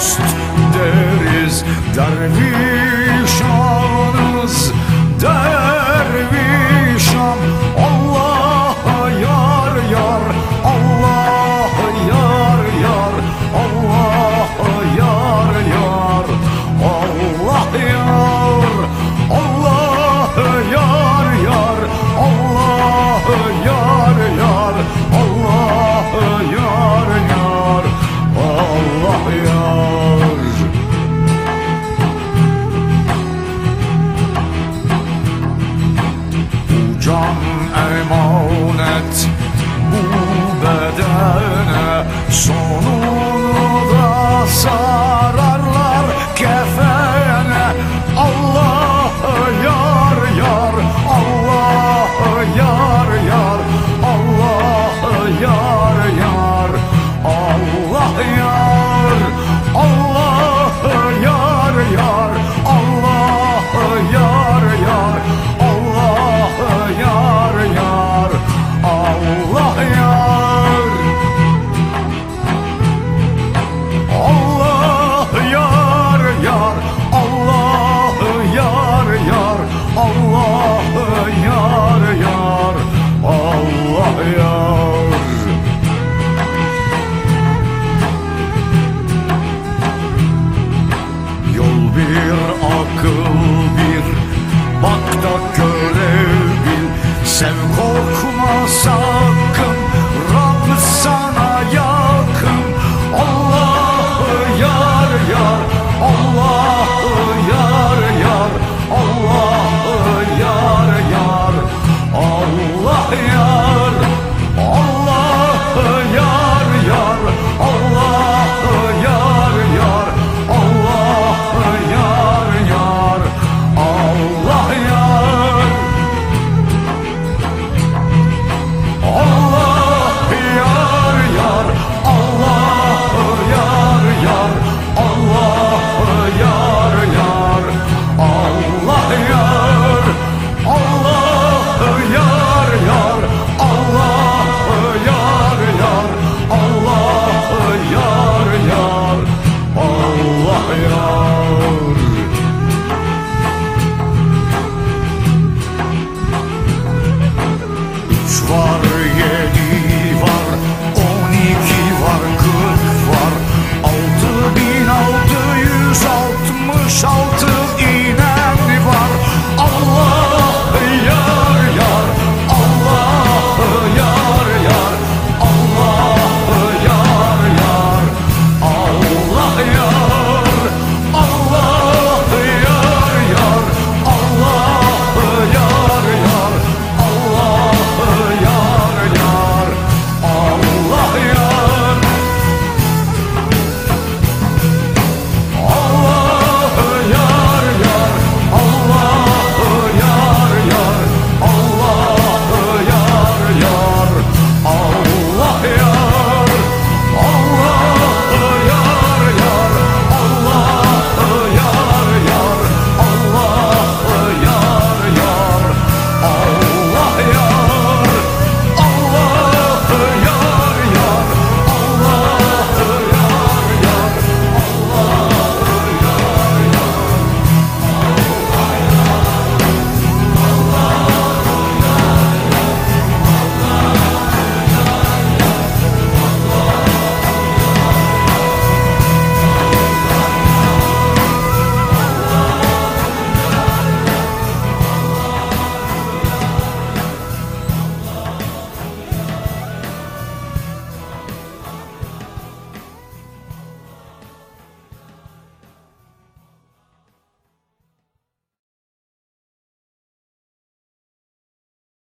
dost deriz Dervişanız dervişan Allah can emanet bu bedene sonu 生活苦，忙？water, yeah.